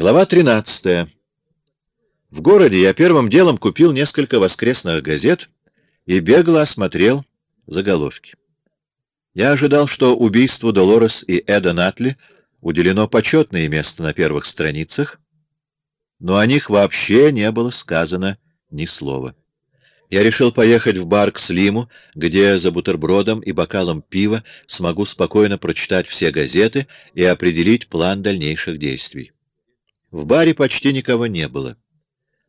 Глава 13. В городе я первым делом купил несколько воскресных газет и бегло осмотрел заголовки. Я ожидал, что убийству Долорес и Эда Натли уделено почетное место на первых страницах, но о них вообще не было сказано ни слова. Я решил поехать в бар к Слиму, где за бутербродом и бокалом пива смогу спокойно прочитать все газеты и определить план дальнейших действий. В баре почти никого не было.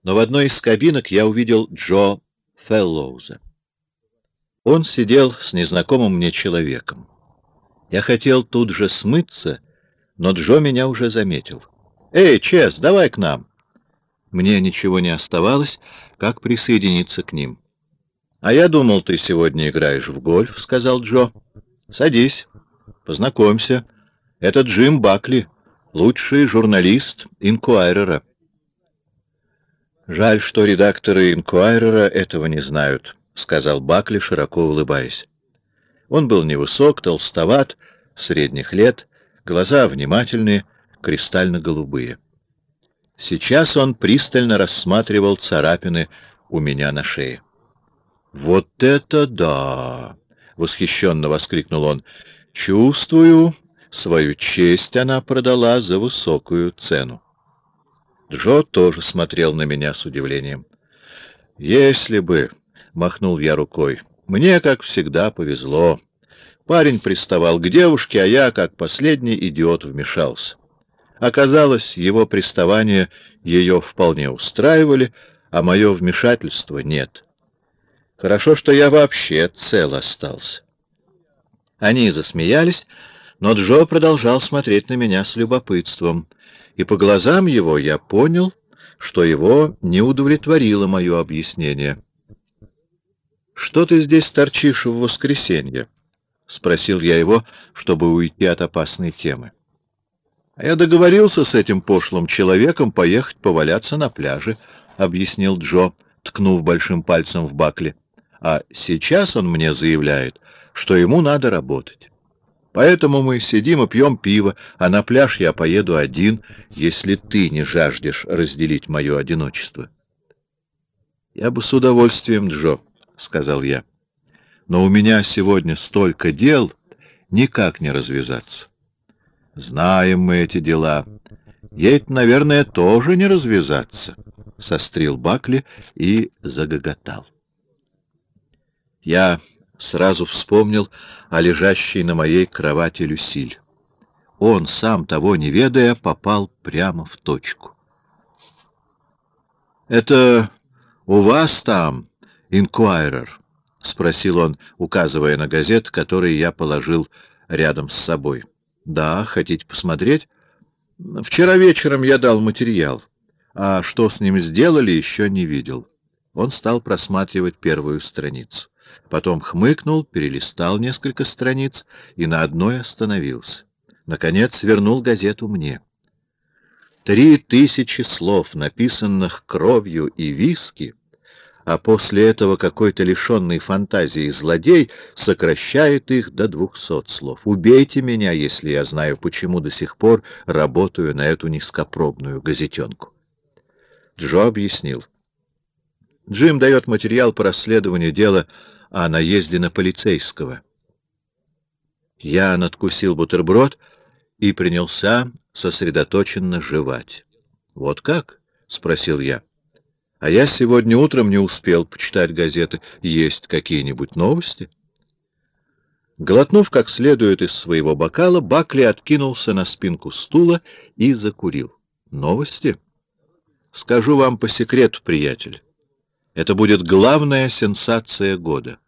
Но в одной из кабинок я увидел Джо Феллоуза. Он сидел с незнакомым мне человеком. Я хотел тут же смыться, но Джо меня уже заметил. «Эй, Чес, давай к нам!» Мне ничего не оставалось, как присоединиться к ним. «А я думал, ты сегодня играешь в гольф», — сказал Джо. «Садись, познакомься. Это Джим Бакли, лучший журналист «Инкуайрера». «Жаль, что редакторы «Инкуайрера» этого не знают», — сказал Бакли, широко улыбаясь. Он был невысок, толстоват, средних лет, глаза внимательные, кристально-голубые. Сейчас он пристально рассматривал царапины у меня на шее. «Вот это да!» — восхищенно воскликнул он. «Чувствую, Свою честь она продала за высокую цену. Джо тоже смотрел на меня с удивлением. «Если бы...» — махнул я рукой. «Мне, как всегда, повезло. Парень приставал к девушке, а я, как последний идиот, вмешался. Оказалось, его приставания ее вполне устраивали, а мое вмешательство нет. Хорошо, что я вообще цел остался». Они засмеялись, но Джо продолжал смотреть на меня с любопытством, и по глазам его я понял, что его не удовлетворило мое объяснение. «Что ты здесь торчишь в воскресенье?» — спросил я его, чтобы уйти от опасной темы. «А я договорился с этим пошлым человеком поехать поваляться на пляже», — объяснил Джо, ткнув большим пальцем в бакле. «А сейчас он мне заявляет, что ему надо работать». Поэтому мы сидим и пьем пиво, а на пляж я поеду один, если ты не жаждешь разделить мое одиночество. — Я бы с удовольствием, Джо, — сказал я. — Но у меня сегодня столько дел, никак не развязаться. Знаем мы эти дела. ей наверное, тоже не развязаться, — сострил Бакли и загоготал. Я сразу вспомнил о лежащей на моей кровати Люсиль. Он, сам того не ведая, попал прямо в точку. «Это у вас там, инкуайрер?» — спросил он, указывая на газет, который я положил рядом с собой. «Да, хотите посмотреть?» «Вчера вечером я дал материал, а что с ним сделали, еще не видел». Он стал просматривать первую страницу. Потом хмыкнул, перелистал несколько страниц и на одной остановился. Наконец вернул газету мне. Три тысячи слов, написанных кровью и виски, а после этого какой-то лишенный фантазии злодей сокращает их до двухсот слов. Убейте меня, если я знаю, почему до сих пор работаю на эту низкопробную газетенку. Джо объяснил. Джим дает материал по расследованию дела о наезде на полицейского. Я надкусил бутерброд и принялся сосредоточенно жевать. «Вот как?» — спросил я. «А я сегодня утром не успел почитать газеты. Есть какие-нибудь новости?» Глотнув как следует из своего бокала, Бакли откинулся на спинку стула и закурил. «Новости?» «Скажу вам по секрету, приятель. Это будет главная сенсация года.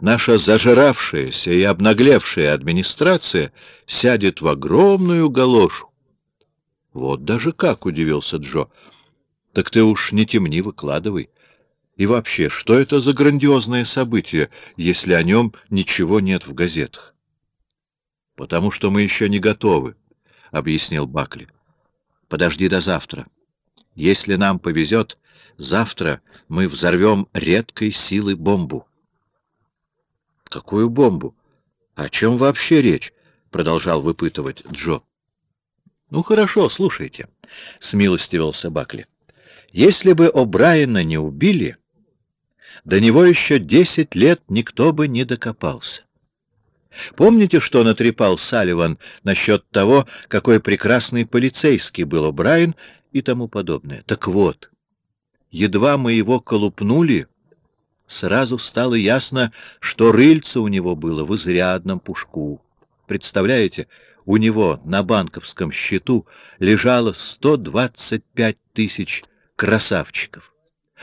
Наша зажиравшаяся и обнаглевшая администрация сядет в огромную галошу. Вот даже как, — удивился Джо. Так ты уж не темни, выкладывай. И вообще, что это за грандиозное событие, если о нем ничего нет в газетах? — Потому что мы еще не готовы, — объяснил Бакли. — Подожди до завтра. Если нам повезет, Завтра мы взорвем редкой силы бомбу. Какую бомбу? О чем вообще речь? Продолжал выпытывать Джо. Ну хорошо, слушайте, — смилостивился Бакли. Если бы О'Брайена не убили, до него еще десять лет никто бы не докопался. Помните, что натрепал Салливан насчет того, какой прекрасный полицейский был О'Брайен и тому подобное? Так вот, едва мы его колупнули, сразу стало ясно, что рыльце у него было в изрядном пушку. Представляете, у него на банковском счету лежало 125 тысяч красавчиков.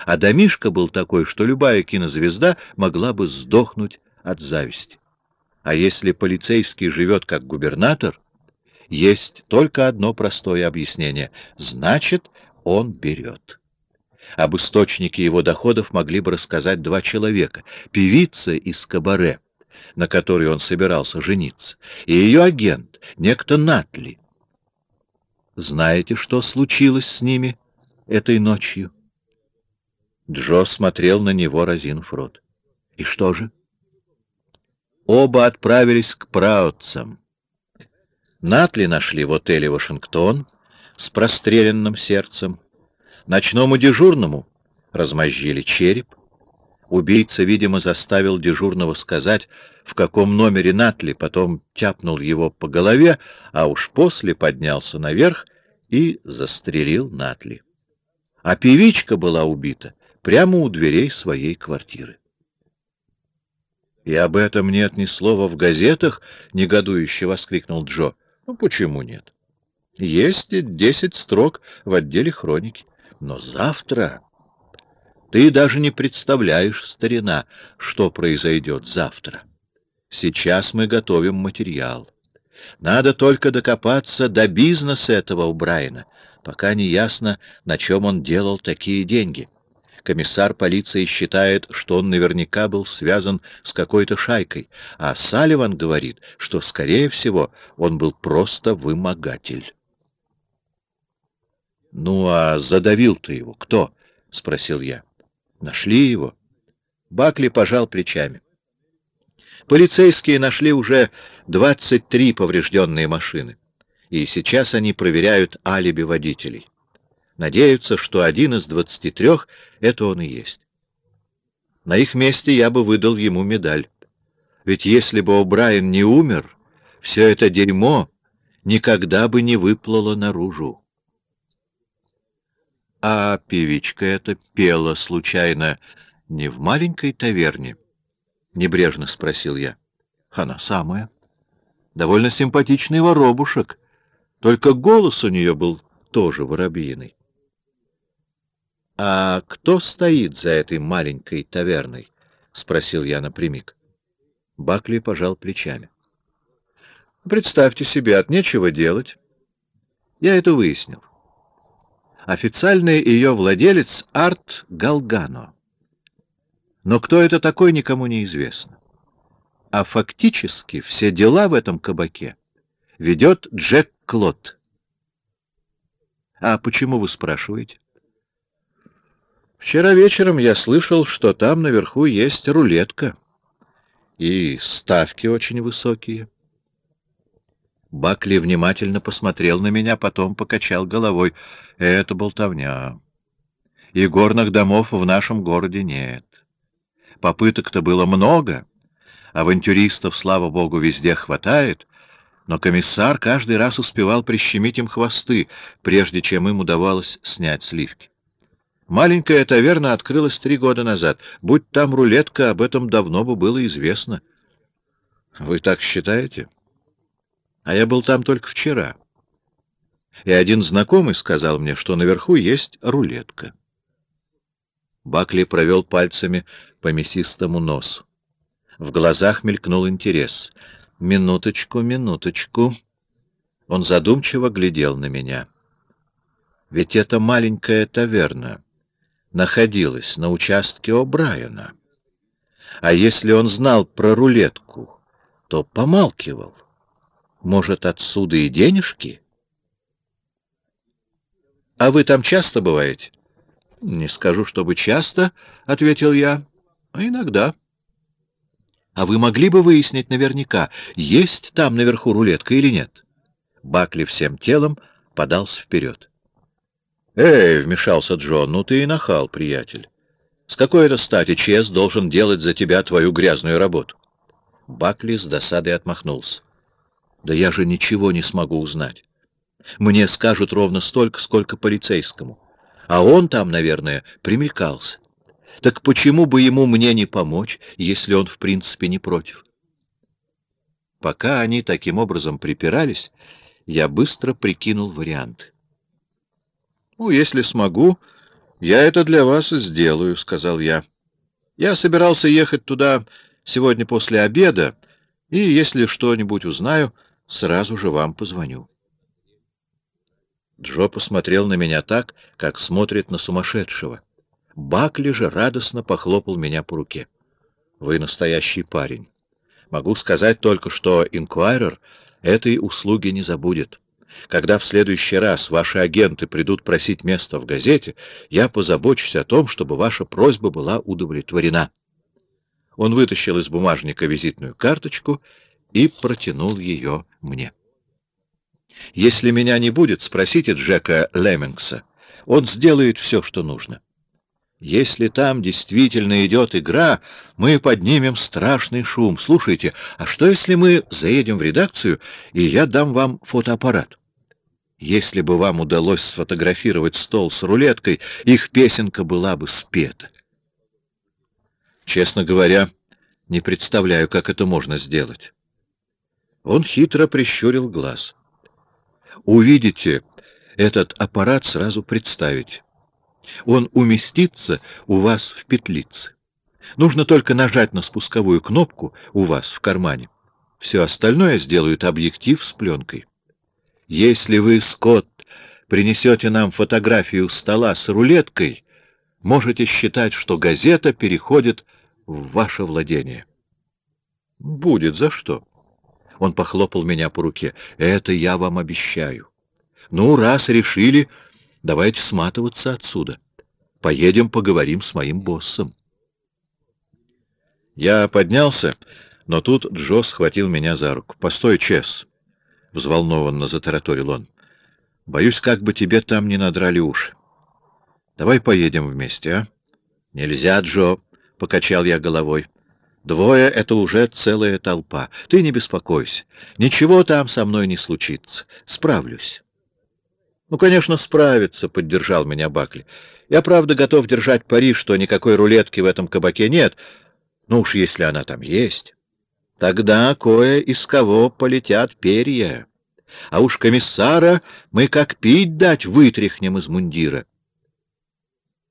А домишка был такой, что любая кинозвезда могла бы сдохнуть от зависти. А если полицейский живет как губернатор, есть только одно простое объяснение. Значит, он берет. Об источнике его доходов могли бы рассказать два человека. Певица из кабаре, на которой он собирался жениться, и ее агент, некто Натли. Знаете, что случилось с ними этой ночью? Джо смотрел на него, разинув рот. И что же? Оба отправились к праотцам. Натли нашли в отеле «Вашингтон» с простреленным сердцем. Ночному дежурному размозжили череп. Убийца, видимо, заставил дежурного сказать, в каком номере Натли, потом тяпнул его по голове, а уж после поднялся наверх и застрелил Натли. А певичка была убита прямо у дверей своей квартиры. «И об этом нет ни слова в газетах?» — негодующе воскликнул Джо. «Ну, почему нет? Есть десять строк в отделе хроники. Но завтра...» Ты даже не представляешь, старина, что произойдет завтра. Сейчас мы готовим материал. Надо только докопаться до бизнеса этого у Брайана, пока не ясно, на чем он делал такие деньги комиссар полиции считает, что он наверняка был связан с какой-то шайкой, а Салливан говорит, что, скорее всего, он был просто вымогатель. «Ну, а задавил ты его кто?» — спросил я. «Нашли его?» Бакли пожал плечами. Полицейские нашли уже 23 поврежденные машины, и сейчас они проверяют алиби водителей. Надеются, что один из двадцати трех — это он и есть. На их месте я бы выдал ему медаль. Ведь если бы О'Брайен не умер, все это дерьмо никогда бы не выплыло наружу. А певичка эта пела, случайно, не в маленькой таверне? Небрежно спросил я. Она самая. Довольно симпатичный воробушек. Только голос у нее был тоже воробьиный. — А кто стоит за этой маленькой таверной? — спросил я напрямик. Бакли пожал плечами. — Представьте себе, от нечего делать. Я это выяснил. Официальный ее владелец Арт Галгано. Но кто это такой, никому не известно. А фактически все дела в этом кабаке ведет Джек Клод. А почему вы спрашиваете? Вчера вечером я слышал, что там наверху есть рулетка. И ставки очень высокие. Бакли внимательно посмотрел на меня, потом покачал головой. Это болтовня. И горных домов в нашем городе нет. Попыток-то было много. Авантюристов, слава богу, везде хватает. Но комиссар каждый раз успевал прищемить им хвосты, прежде чем им удавалось снять сливки. Маленькая таверна открылась три года назад. Будь там рулетка, об этом давно бы было известно. Вы так считаете? А я был там только вчера. И один знакомый сказал мне, что наверху есть рулетка. Бакли провел пальцами по мясистому носу. В глазах мелькнул интерес. «Минуточку, минуточку». Он задумчиво глядел на меня. «Ведь это маленькая таверна находилась на участке О'Брайена. А если он знал про рулетку, то помалкивал. Может, отсюда и денежки? — А вы там часто бываете? — Не скажу, чтобы часто, — ответил я, — а иногда. — А вы могли бы выяснить наверняка, есть там наверху рулетка или нет? Бакли всем телом подался вперед. «Эй!» — вмешался Джон. «Ну ты и нахал, приятель. С какой это стати Чес должен делать за тебя твою грязную работу?» Бакли с досадой отмахнулся. «Да я же ничего не смогу узнать. Мне скажут ровно столько, сколько полицейскому. А он там, наверное, примелькался. Так почему бы ему мне не помочь, если он в принципе не против? Пока они таким образом припирались, я быстро прикинул варианты. «Ну, если смогу, я это для вас сделаю», — сказал я. «Я собирался ехать туда сегодня после обеда, и, если что-нибудь узнаю, сразу же вам позвоню». Джо посмотрел на меня так, как смотрит на сумасшедшего. Бакли же радостно похлопал меня по руке. «Вы настоящий парень. Могу сказать только, что Инквайрер этой услуги не забудет. Когда в следующий раз ваши агенты придут просить место в газете, я позабочусь о том, чтобы ваша просьба была удовлетворена». Он вытащил из бумажника визитную карточку и протянул ее мне. Если меня не будет, спросите Джека Леммингса. Он сделает все, что нужно. Если там действительно идет игра, мы поднимем страшный шум. Слушайте, а что если мы заедем в редакцию, и я дам вам фотоаппарат? Если бы вам удалось сфотографировать стол с рулеткой, их песенка была бы спета. Честно говоря, не представляю, как это можно сделать. Он хитро прищурил глаз. Увидите этот аппарат, сразу представить. Он уместится у вас в петлице. Нужно только нажать на спусковую кнопку у вас в кармане. Все остальное сделают объектив с пленкой. Если вы, Скотт, принесете нам фотографию стола с рулеткой, можете считать, что газета переходит в ваше владение. Будет за что. Он похлопал меня по руке. Это я вам обещаю. Ну, раз решили, давайте сматываться отсюда. Поедем поговорим с моим боссом. Я поднялся, но тут Джо схватил меня за руку. «Постой, Чес!» — взволнованно затараторил он. «Боюсь, как бы тебе там не надрали уши. Давай поедем вместе, а?» «Нельзя, Джо!» — покачал я головой. Двое — это уже целая толпа. Ты не беспокойся. Ничего там со мной не случится. Справлюсь. Ну, конечно, справится, — поддержал меня Бакли. Я, правда, готов держать пари, что никакой рулетки в этом кабаке нет. Ну уж если она там есть. Тогда кое из кого полетят перья. А уж комиссара мы как пить дать вытряхнем из мундира.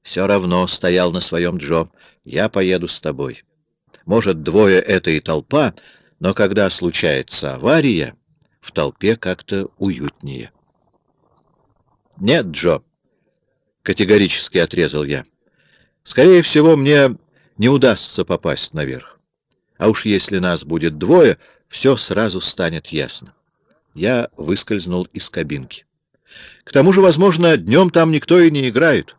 Все равно стоял на своем Джо. Я поеду с тобой. Может, двое — это и толпа, но когда случается авария, в толпе как-то уютнее. «Нет, Джо», — категорически отрезал я. «Скорее всего, мне не удастся попасть наверх. А уж если нас будет двое, все сразу станет ясно». Я выскользнул из кабинки. «К тому же, возможно, днем там никто и не играет».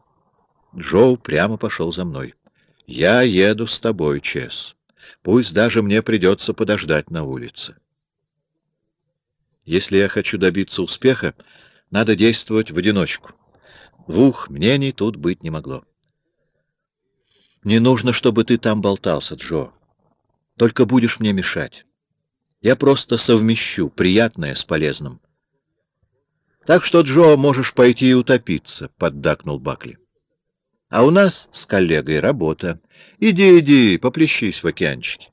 Джо прямо пошел за мной. «Я еду с тобой, Чес. Пусть даже мне придется подождать на улице. Если я хочу добиться успеха, надо действовать в одиночку. Двух мнений тут быть не могло. Не нужно, чтобы ты там болтался, Джо. Только будешь мне мешать. Я просто совмещу приятное с полезным. Так что, Джо, можешь пойти и утопиться, — поддакнул Бакли. А у нас с коллегой работа. Иди, иди, поплещись в океанчике.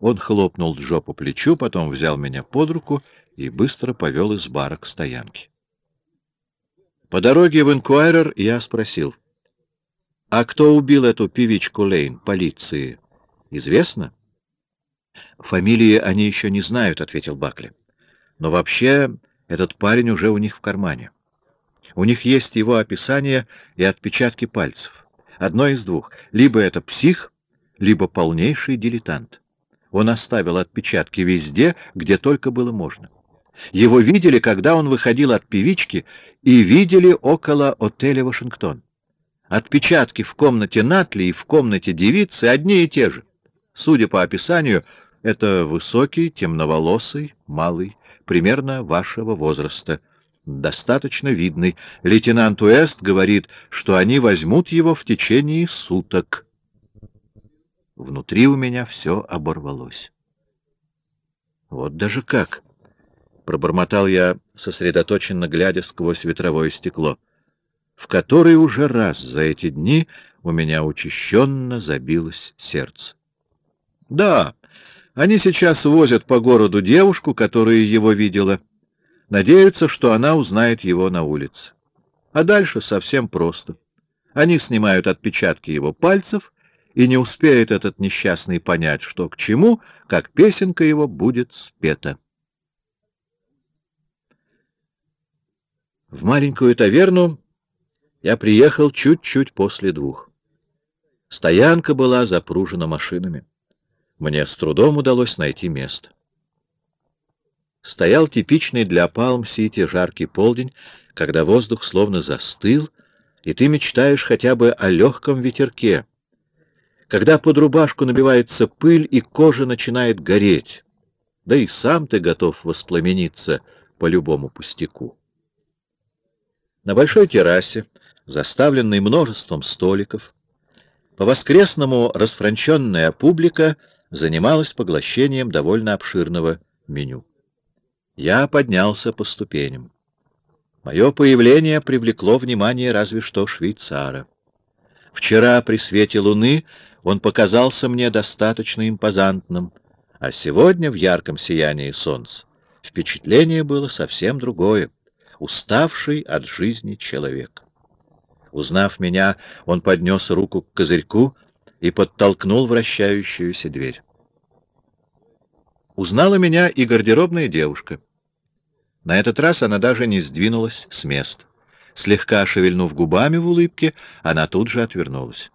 Он хлопнул Джо по плечу, потом взял меня под руку и быстро повел из бара к стоянке. По дороге в Инкуайрер я спросил, «А кто убил эту певичку Лейн, полиции? Известно?» «Фамилии они еще не знают», — ответил Бакли. «Но вообще этот парень уже у них в кармане. У них есть его описание и отпечатки пальцев. Одно из двух. Либо это псих, либо полнейший дилетант. Он оставил отпечатки везде, где только было можно. Его видели, когда он выходил от певички, и видели около отеля «Вашингтон». Отпечатки в комнате Натли и в комнате девицы одни и те же. Судя по описанию, это высокий, темноволосый, малый, примерно вашего возраста — достаточно видный. Лейтенант Уэст говорит, что они возьмут его в течение суток. Внутри у меня все оборвалось. Вот даже как! Пробормотал я, сосредоточенно глядя сквозь ветровое стекло. В который уже раз за эти дни у меня учащенно забилось сердце. Да, они сейчас возят по городу девушку, которая его видела. Надеются, что она узнает его на улице. А дальше совсем просто. Они снимают отпечатки его пальцев, и не успеет этот несчастный понять, что к чему, как песенка его будет спета. В маленькую таверну я приехал чуть-чуть после двух. Стоянка была запружена машинами. Мне с трудом удалось найти место. Стоял типичный для Палм-Сити жаркий полдень, когда воздух словно застыл, и ты мечтаешь хотя бы о легком ветерке, когда под рубашку набивается пыль и кожа начинает гореть, да и сам ты готов воспламениться по любому пустяку. На большой террасе, заставленной множеством столиков, по-воскресному расфранченная публика занималась поглощением довольно обширного меню. Я поднялся по ступеням. Мое появление привлекло внимание разве что швейцара. Вчера при свете луны он показался мне достаточно импозантным, а сегодня в ярком сиянии солнца впечатление было совсем другое, уставший от жизни человек. Узнав меня, он поднес руку к козырьку и подтолкнул вращающуюся дверь. Узнала меня и гардеробная девушка. На этот раз она даже не сдвинулась с места. Слегка шевельнув губами в улыбке, она тут же отвернулась.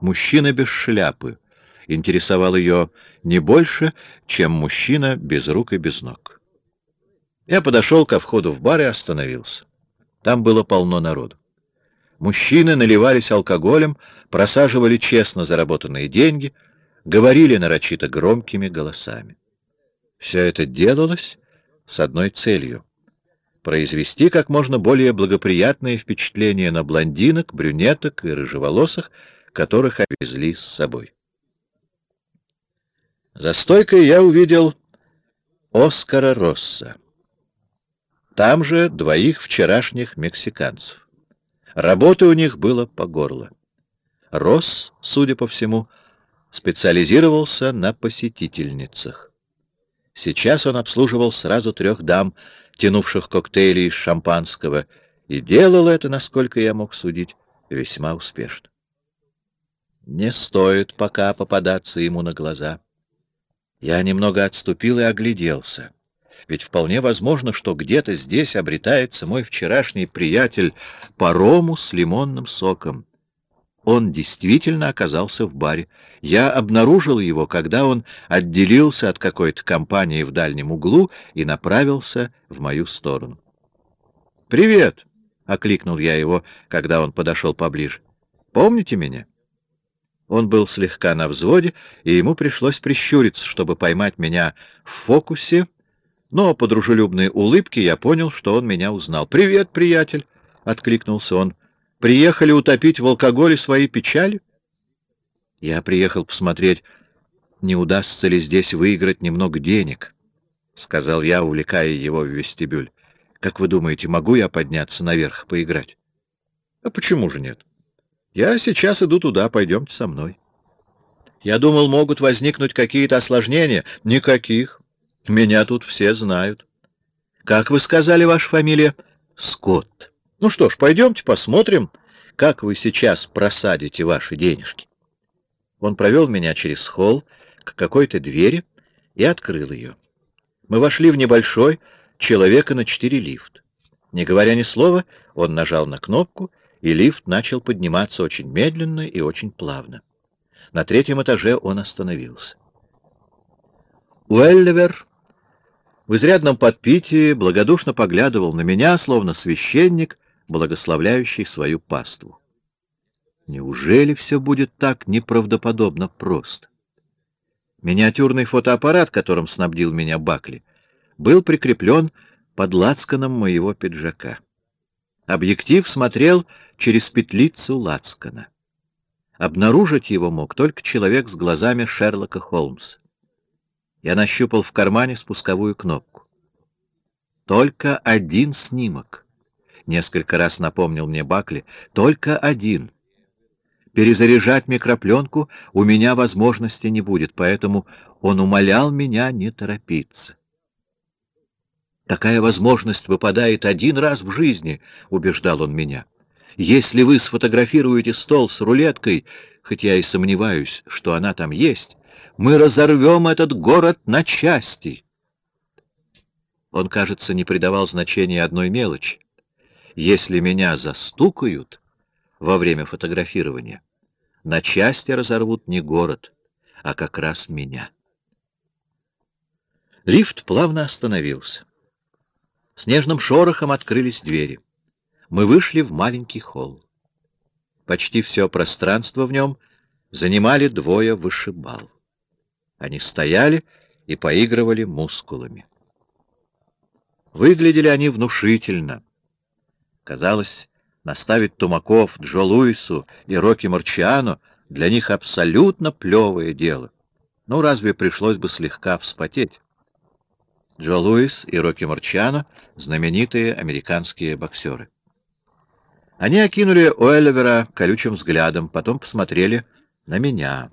Мужчина без шляпы интересовал ее не больше, чем мужчина без рук и без ног. Я подошел ко входу в бар и остановился. Там было полно народу. Мужчины наливались алкоголем, просаживали честно заработанные деньги, говорили нарочито громкими голосами. Все это делалось с одной целью — произвести как можно более благоприятное впечатление на блондинок, брюнеток и рыжеволосых, которых овезли с собой. За стойкой я увидел Оскара Росса. Там же двоих вчерашних мексиканцев. Работы у них было по горло. Росс, судя по всему, специализировался на посетительницах. Сейчас он обслуживал сразу трех дам, тянувших коктейли из шампанского, и делал это, насколько я мог судить, весьма успешно. Не стоит пока попадаться ему на глаза. Я немного отступил и огляделся. Ведь вполне возможно, что где-то здесь обретается мой вчерашний приятель по рому с лимонным соком. Он действительно оказался в баре. Я обнаружил его, когда он отделился от какой-то компании в дальнем углу и направился в мою сторону. «Привет!» — окликнул я его, когда он подошел поближе. «Помните меня?» Он был слегка на взводе, и ему пришлось прищуриться, чтобы поймать меня в фокусе, но по дружелюбной улыбке я понял, что он меня узнал. «Привет, приятель!» — откликнулся он. «Приехали утопить в алкоголе свои печали?» «Я приехал посмотреть, не удастся ли здесь выиграть немного денег», — сказал я, увлекая его в вестибюль. «Как вы думаете, могу я подняться наверх поиграть?» «А почему же нет?» Я сейчас иду туда, пойдемте со мной. Я думал, могут возникнуть какие-то осложнения. Никаких. Меня тут все знают. Как вы сказали, ваша фамилия? Скотт. Ну что ж, пойдемте посмотрим, как вы сейчас просадите ваши денежки. Он провел меня через холл к какой-то двери и открыл ее. Мы вошли в небольшой, человека на четыре лифт. Не говоря ни слова, он нажал на кнопку, и лифт начал подниматься очень медленно и очень плавно. На третьем этаже он остановился. Уэлливер в изрядном подпитии благодушно поглядывал на меня, словно священник, благословляющий свою паству. Неужели все будет так неправдоподобно просто? Миниатюрный фотоаппарат, которым снабдил меня Бакли, был прикреплен под лацканом моего пиджака. Объектив смотрел через петлицу лацкана. Обнаружить его мог только человек с глазами Шерлока Холмса. Я нащупал в кармане спусковую кнопку. Только один снимок. Несколько раз напомнил мне Бакли. Только один. Перезаряжать микропленку у меня возможности не будет, поэтому он умолял меня не торопиться. Такая возможность выпадает один раз в жизни, убеждал он меня. Если вы сфотографируете стол с рулеткой, хотя и сомневаюсь, что она там есть, мы разорвем этот город на части. Он, кажется, не придавал значения одной мелочи. Если меня застукают во время фотографирования, на части разорвут не город, а как раз меня. Лифт плавно остановился. Снежным шорохом открылись двери. Мы вышли в маленький холл. Почти все пространство в нем занимали двое вышибал. Они стояли и поигрывали мускулами. Выглядели они внушительно. Казалось, наставить Тумаков, Джо Луису и Рокки Марчиано для них абсолютно плевое дело. Ну, разве пришлось бы слегка вспотеть? Джо Луис и Рокки Марчиано — знаменитые американские боксеры. Они окинули Уэллевера колючим взглядом, потом посмотрели на меня.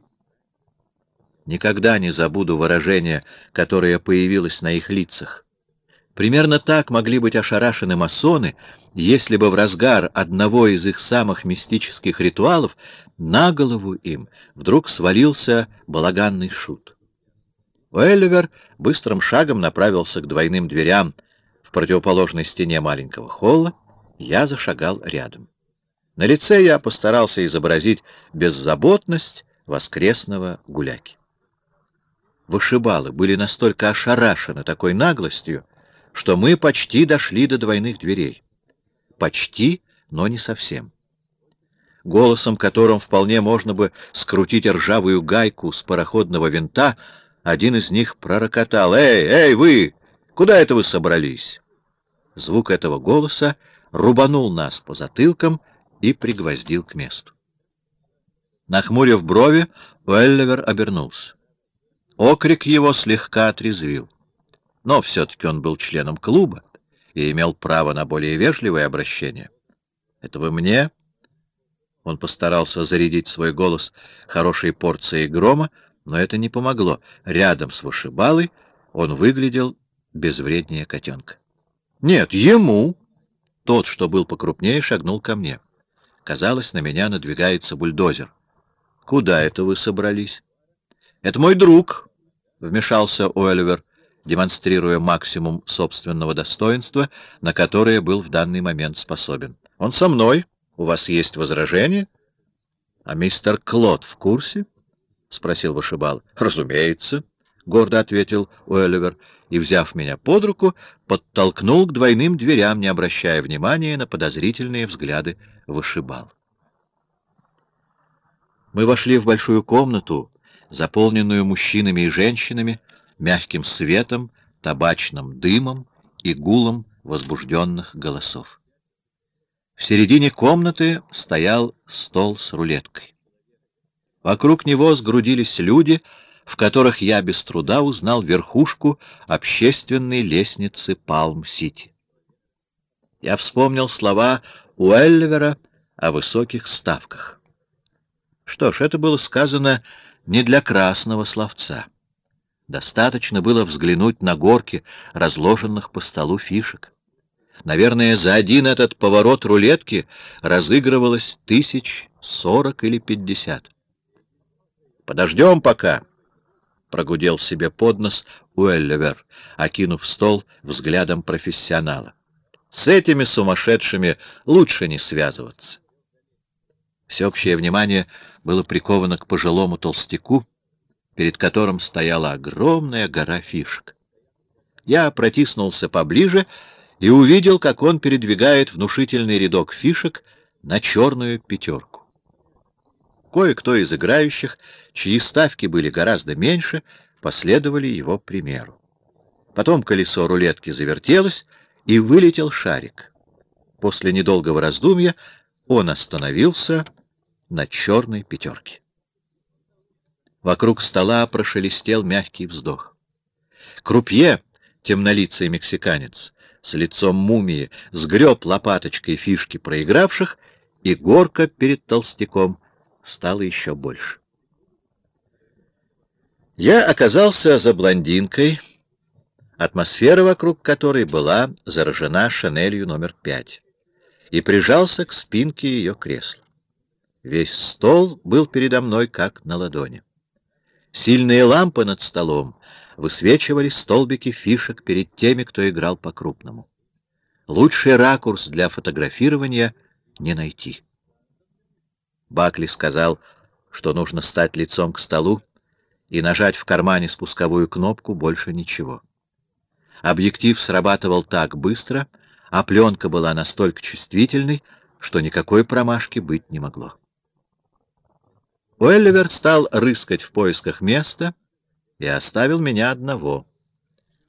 Никогда не забуду выражение, которое появилось на их лицах. Примерно так могли быть ошарашены масоны, если бы в разгар одного из их самых мистических ритуалов на голову им вдруг свалился балаганный шут. Уэлливер быстрым шагом направился к двойным дверям в противоположной стене маленького холла, я зашагал рядом. На лице я постарался изобразить беззаботность воскресного гуляки. Вышибалы были настолько ошарашены такой наглостью, что мы почти дошли до двойных дверей. Почти, но не совсем. Голосом, которым вполне можно бы скрутить ржавую гайку с пароходного винта, один из них пророкотал. «Эй, эй, вы! Куда это вы собрались?» Звук этого голоса рубанул нас по затылкам и пригвоздил к месту. Нахмурив брови, Уэллевер обернулся. Окрик его слегка отрезвил. Но все-таки он был членом клуба и имел право на более вежливое обращение. «Это вы мне?» Он постарался зарядить свой голос хорошей порцией грома, но это не помогло. Рядом с вышибалой он выглядел безвреднее котенка. «Нет, ему!» Тот, что был покрупнее, шагнул ко мне. Казалось, на меня надвигается бульдозер. «Куда это вы собрались?» «Это мой друг», — вмешался Уэлливер, демонстрируя максимум собственного достоинства, на которое был в данный момент способен. «Он со мной. У вас есть возражения?» «А мистер Клод в курсе?» — спросил вышибал. — Разумеется, — гордо ответил Уэлливер, и, взяв меня под руку, подтолкнул к двойным дверям, не обращая внимания на подозрительные взгляды вышибал. Мы вошли в большую комнату, заполненную мужчинами и женщинами, мягким светом, табачным дымом и гулом возбужденных голосов. В середине комнаты стоял стол с рулеткой. Вокруг него сгрудились люди, в которых я без труда узнал верхушку общественной лестницы Палм-Сити. Я вспомнил слова Уэлливера о высоких ставках. Что ж, это было сказано не для красного словца. Достаточно было взглянуть на горки, разложенных по столу фишек. Наверное, за один этот поворот рулетки разыгрывалось тысяч сорок или пятьдесят. Подождем пока, — прогудел себе под нос Уэллевер, окинув стол взглядом профессионала. С этими сумасшедшими лучше не связываться. Всеобщее внимание было приковано к пожилому толстяку, перед которым стояла огромная гора фишек. Я протиснулся поближе и увидел, как он передвигает внушительный рядок фишек на черную пятерку. Кое-кто из играющих, чьи ставки были гораздо меньше, последовали его примеру. Потом колесо рулетки завертелось, и вылетел шарик. После недолгого раздумья он остановился на черной пятерке. Вокруг стола прошелестел мягкий вздох. Крупье, темнолицый мексиканец, с лицом мумии, сгреб лопаточкой фишки проигравших, и горка перед толстяком стала еще больше. Я оказался за блондинкой, атмосфера вокруг которой была заражена шинелью номер пять, и прижался к спинке ее кресла. Весь стол был передо мной как на ладони. Сильные лампы над столом высвечивали столбики фишек перед теми, кто играл по-крупному. Лучший ракурс для фотографирования не найти. Бакли сказал, что нужно стать лицом к столу и нажать в кармане спусковую кнопку, больше ничего. Объектив срабатывал так быстро, а пленка была настолько чувствительной, что никакой промашки быть не могло. Уэлливер стал рыскать в поисках места и оставил меня одного.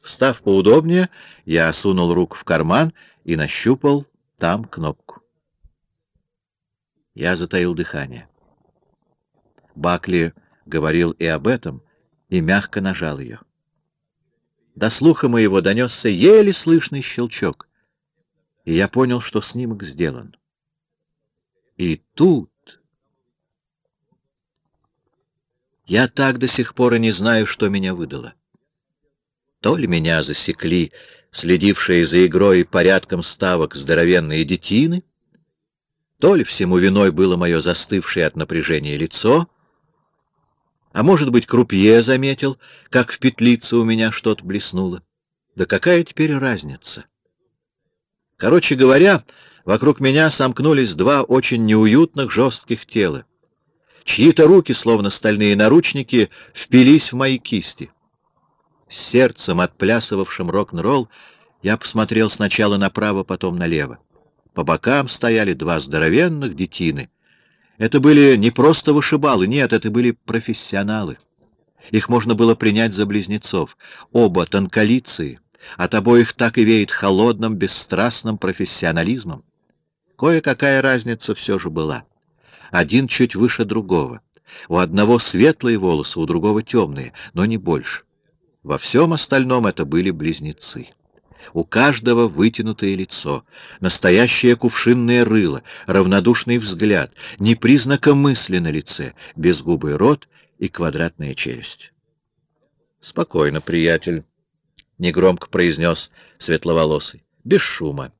Встав поудобнее, я сунул руку в карман и нащупал там кнопку. Я затаил дыхание. Бакли говорил и об этом, и мягко нажал ее. До слуха моего донесся еле слышный щелчок, и я понял, что снимок сделан. И тут Я так до сих пор и не знаю, что меня выдало. То ли меня засекли, следившие за игрой и порядком ставок здоровенные детины, то ли всему виной было мое застывшее от напряжения лицо, а может быть, крупье заметил, как в петлице у меня что-то блеснуло. Да какая теперь разница? Короче говоря, вокруг меня сомкнулись два очень неуютных жестких тела. Чьи-то руки, словно стальные наручники, впились в мои кисти. С сердцем, отплясывавшим рок-н-ролл, я посмотрел сначала направо, потом налево. По бокам стояли два здоровенных детины. Это были не просто вышибалы, нет, это были профессионалы. Их можно было принять за близнецов. Оба тонколицы, от обоих так и веет холодным, бесстрастным профессионализмом. Кое-какая разница все же была один чуть выше другого. У одного светлые волосы, у другого темные, но не больше. Во всем остальном это были близнецы. У каждого вытянутое лицо, настоящее кувшинное рыло, равнодушный взгляд, ни признака мысли на лице, безгубый рот и квадратная челюсть. — Спокойно, приятель, — негромко произнес светловолосый, — без шума.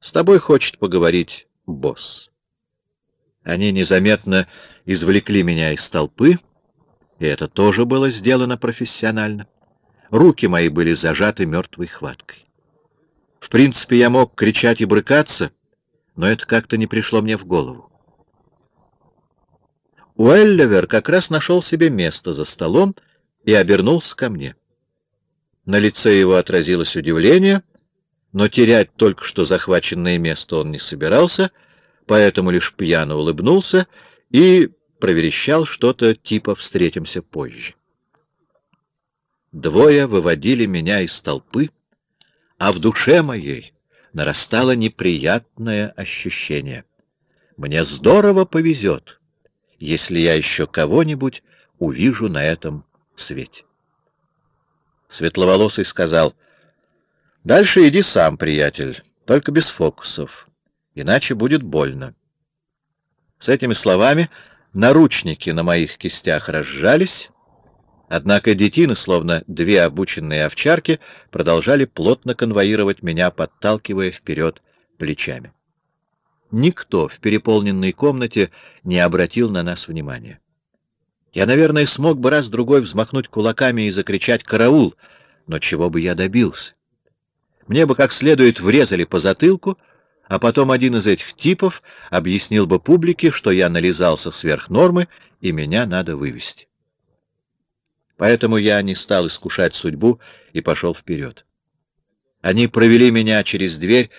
С тобой хочет поговорить босс. Они незаметно извлекли меня из толпы, и это тоже было сделано профессионально. Руки мои были зажаты мертвой хваткой. В принципе, я мог кричать и брыкаться, но это как-то не пришло мне в голову. Уэллевер как раз нашел себе место за столом и обернулся ко мне. На лице его отразилось удивление, но терять только что захваченное место он не собирался — поэтому лишь пьяно улыбнулся и проверещал что-то типа «встретимся позже». Двое выводили меня из толпы, а в душе моей нарастало неприятное ощущение. Мне здорово повезет, если я еще кого-нибудь увижу на этом свете. Светловолосый сказал, «Дальше иди сам, приятель, только без фокусов иначе будет больно. С этими словами наручники на моих кистях разжались, однако детины, словно две обученные овчарки, продолжали плотно конвоировать меня, подталкивая вперед плечами. Никто в переполненной комнате не обратил на нас внимания. Я, наверное, смог бы раз-другой взмахнуть кулаками и закричать «караул», но чего бы я добился? Мне бы как следует врезали по затылку — а потом один из этих типов объяснил бы публике, что я нализался сверх нормы и меня надо вывести. Поэтому я не стал искушать судьбу и пошел вперед. Они провели меня через дверь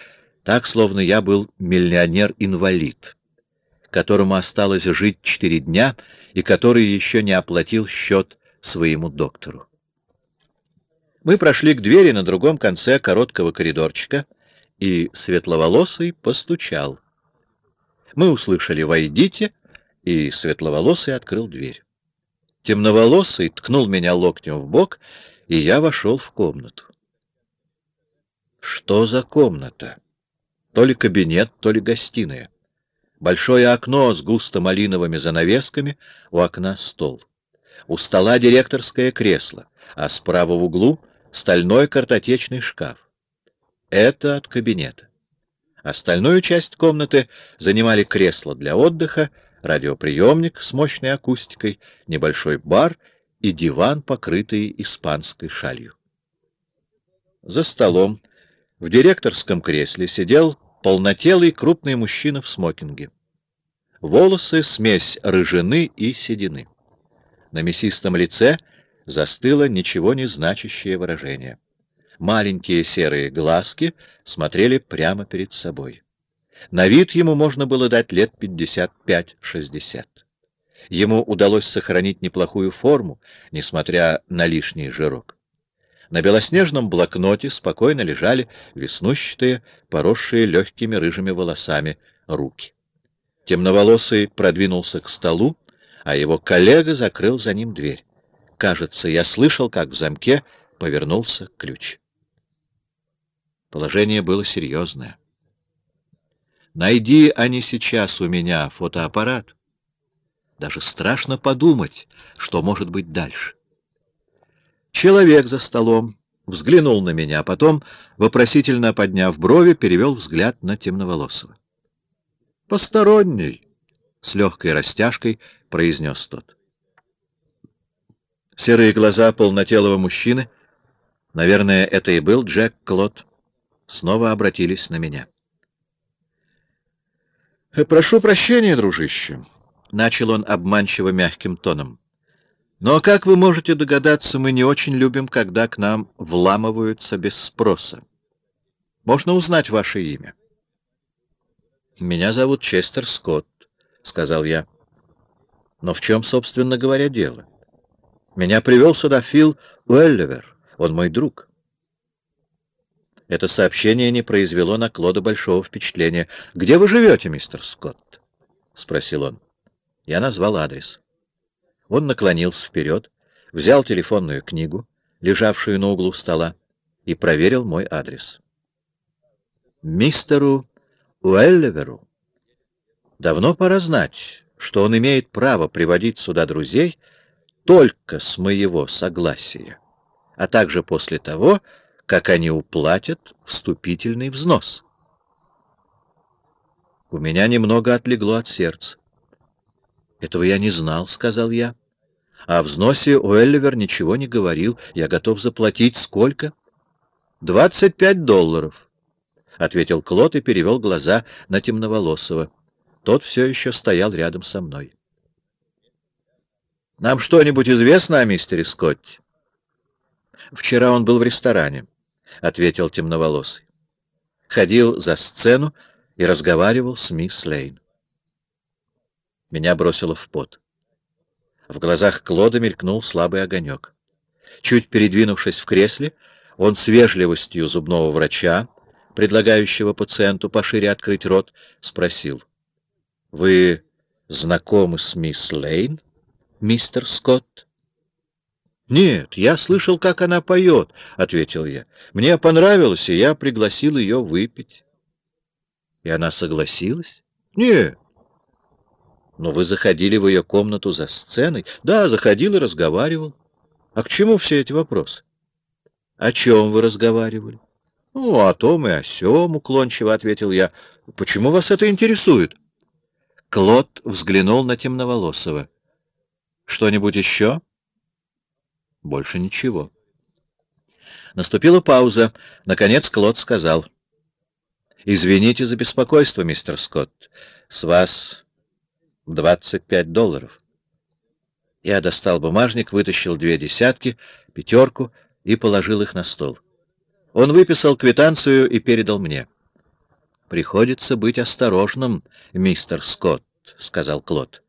так, словно я был миллионер-инвалид, которому осталось жить четыре дня и который еще не оплатил счет своему доктору. Мы прошли к двери на другом конце короткого коридорчика, и светловолосый постучал. Мы услышали «Войдите», и светловолосый открыл дверь. Темноволосый ткнул меня локтем в бок, и я вошел в комнату. Что за комната? То ли кабинет, то ли гостиная. Большое окно с густо малиновыми занавесками, у окна стол. У стола директорское кресло, а справа в углу стальной картотечный шкаф. Это от кабинета. Остальную часть комнаты занимали кресло для отдыха, радиоприемник с мощной акустикой, небольшой бар и диван, покрытый испанской шалью. За столом в директорском кресле сидел полнотелый крупный мужчина в смокинге. Волосы — смесь рыжины и седины. На мясистом лице застыло ничего не значащее выражение. Маленькие серые глазки смотрели прямо перед собой. На вид ему можно было дать лет 55-60. Ему удалось сохранить неплохую форму, несмотря на лишний жирок. На белоснежном блокноте спокойно лежали веснущатые, поросшие легкими рыжими волосами руки. Темноволосый продвинулся к столу, а его коллега закрыл за ним дверь. Кажется, я слышал, как в замке повернулся ключ. Положение было серьезное. Найди они сейчас у меня фотоаппарат. Даже страшно подумать, что может быть дальше. Человек за столом взглянул на меня, а потом, вопросительно подняв брови, перевел взгляд на темноволосого. «Посторонний!» — с легкой растяжкой произнес тот. Серые глаза полнотелого мужчины, наверное, это и был Джек Клод, снова обратились на меня. «Прошу прощения, дружище», — начал он обманчиво мягким тоном. «Но, как вы можете догадаться, мы не очень любим, когда к нам вламываются без спроса. Можно узнать ваше имя?» «Меня зовут Честер Скотт», — сказал я. «Но в чем, собственно говоря, дело? Меня привел сюда Фил Уэлливер, он мой друг». Это сообщение не произвело на Клода большого впечатления. «Где вы живете, мистер Скотт?» — спросил он. Я назвал адрес. Он наклонился вперед, взял телефонную книгу, лежавшую на углу стола, и проверил мой адрес. «Мистеру Уэллеверу давно пора знать, что он имеет право приводить сюда друзей только с моего согласия, а также после того, как они уплатят вступительный взнос. У меня немного отлегло от сердца. «Этого я не знал», — сказал я. «О взносе Уэлливер ничего не говорил. Я готов заплатить сколько?» «Двадцать пять долларов», — ответил Клод и перевел глаза на темноволосого. Тот все еще стоял рядом со мной. «Нам что-нибудь известно о мистере Скотте?» «Вчера он был в ресторане. — ответил темноволосый. Ходил за сцену и разговаривал с мисс Лейн. Меня бросило в пот. В глазах Клода мелькнул слабый огонек. Чуть передвинувшись в кресле, он с вежливостью зубного врача, предлагающего пациенту пошире открыть рот, спросил. — Вы знакомы с мисс Лейн, мистер Скотт? «Нет, я слышал, как она поет», — ответил я. «Мне понравилось, и я пригласил ее выпить». «И она согласилась?» «Нет». «Но вы заходили в ее комнату за сценой?» «Да, заходил и разговаривал». «А к чему все эти вопросы?» «О чем вы разговаривали?» «Ну, о том и о сём», — уклончиво ответил я. «Почему вас это интересует?» Клод взглянул на темноволосого. «Что-нибудь еще?» Больше ничего. Наступила пауза. Наконец Клод сказал. «Извините за беспокойство, мистер Скотт. С вас двадцать пять долларов». Я достал бумажник, вытащил две десятки, пятерку и положил их на стол. Он выписал квитанцию и передал мне. «Приходится быть осторожным, мистер Скотт», — сказал Клод.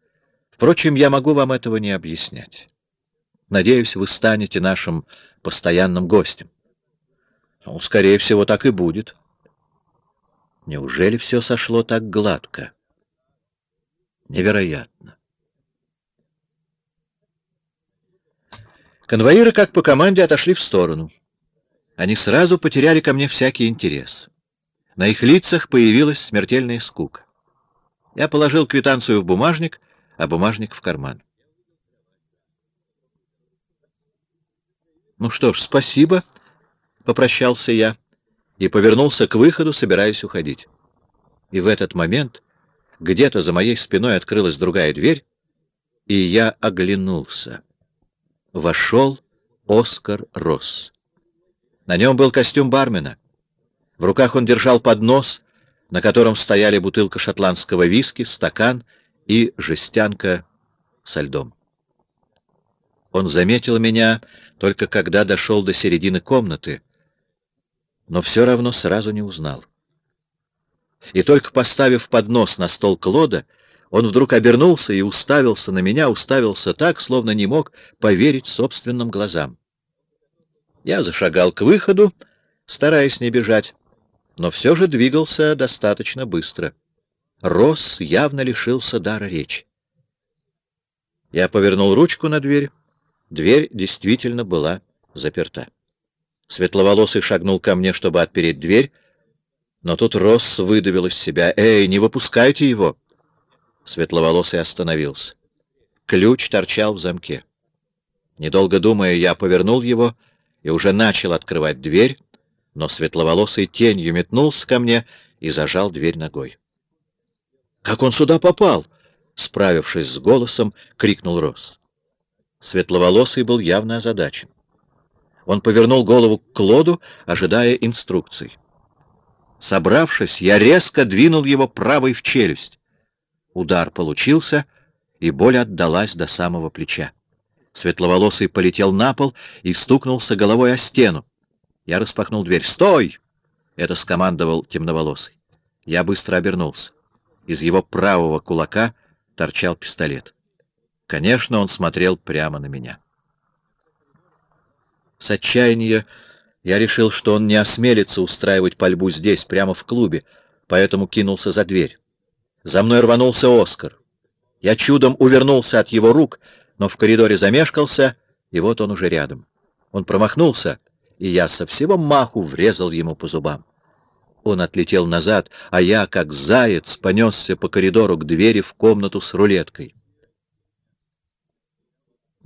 «Впрочем, я могу вам этого не объяснять». Надеюсь, вы станете нашим постоянным гостем. Ну, скорее всего, так и будет. Неужели все сошло так гладко? Невероятно. Конвоиры, как по команде, отошли в сторону. Они сразу потеряли ко мне всякий интерес. На их лицах появилась смертельная скука. Я положил квитанцию в бумажник, а бумажник в карман. «Ну что ж, спасибо», — попрощался я и повернулся к выходу, собираясь уходить. И в этот момент где-то за моей спиной открылась другая дверь, и я оглянулся. Вошел Оскар Росс. На нем был костюм бармена. В руках он держал поднос, на котором стояли бутылка шотландского виски, стакан и жестянка со льдом. Он заметил меня только когда дошел до середины комнаты, но все равно сразу не узнал. И только поставив поднос на стол Клода, он вдруг обернулся и уставился на меня, уставился так, словно не мог поверить собственным глазам. Я зашагал к выходу, стараясь не бежать, но все же двигался достаточно быстро. Росс явно лишился дара речи. Я повернул ручку на дверь. Дверь действительно была заперта. Светловолосый шагнул ко мне, чтобы отпереть дверь, но тут Росс выдавил из себя. «Эй, не выпускайте его!» Светловолосый остановился. Ключ торчал в замке. Недолго думая, я повернул его и уже начал открывать дверь, но светловолосый тенью метнулся ко мне и зажал дверь ногой. «Как он сюда попал?» — справившись с голосом, крикнул Росс. Светловолосый был явно озадачен. Он повернул голову к Клоду, ожидая инструкций. Собравшись, я резко двинул его правой в челюсть. Удар получился, и боль отдалась до самого плеча. Светловолосый полетел на пол и стукнулся головой о стену. Я распахнул дверь. «Стой!» — это скомандовал темноволосый. Я быстро обернулся. Из его правого кулака торчал пистолет. Конечно, он смотрел прямо на меня. С отчаяния я решил, что он не осмелится устраивать пальбу здесь, прямо в клубе, поэтому кинулся за дверь. За мной рванулся Оскар. Я чудом увернулся от его рук, но в коридоре замешкался, и вот он уже рядом. Он промахнулся, и я со всего маху врезал ему по зубам. Он отлетел назад, а я, как заяц, понесся по коридору к двери в комнату с рулеткой.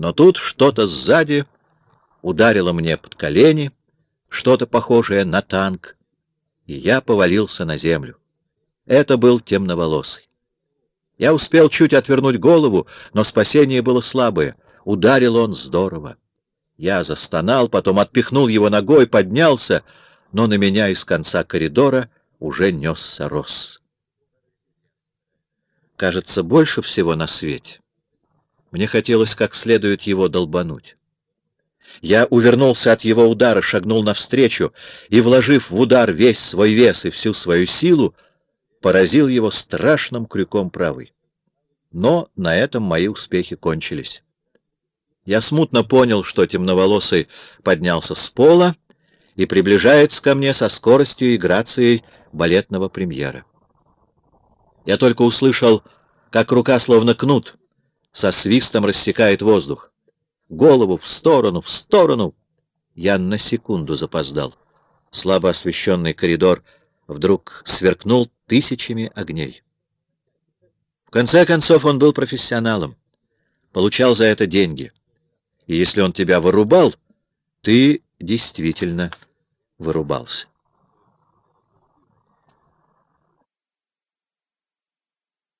Но тут что-то сзади ударило мне под колени, что-то похожее на танк, и я повалился на землю. Это был темноволосый. Я успел чуть отвернуть голову, но спасение было слабое. Ударил он здорово. Я застонал, потом отпихнул его ногой, поднялся, но на меня из конца коридора уже несся Рос. Кажется, больше всего на свете. Мне хотелось как следует его долбануть. Я увернулся от его удара, шагнул навстречу и, вложив в удар весь свой вес и всю свою силу, поразил его страшным крюком правой. Но на этом мои успехи кончились. Я смутно понял, что темноволосый поднялся с пола и приближается ко мне со скоростью и грацией балетного премьера. Я только услышал, как рука, словно кнут, со свистом рассекает воздух. Голову в сторону, в сторону. Я на секунду запоздал. Слабо освещенный коридор вдруг сверкнул тысячами огней. В конце концов, он был профессионалом. Получал за это деньги. И если он тебя вырубал, ты действительно вырубался.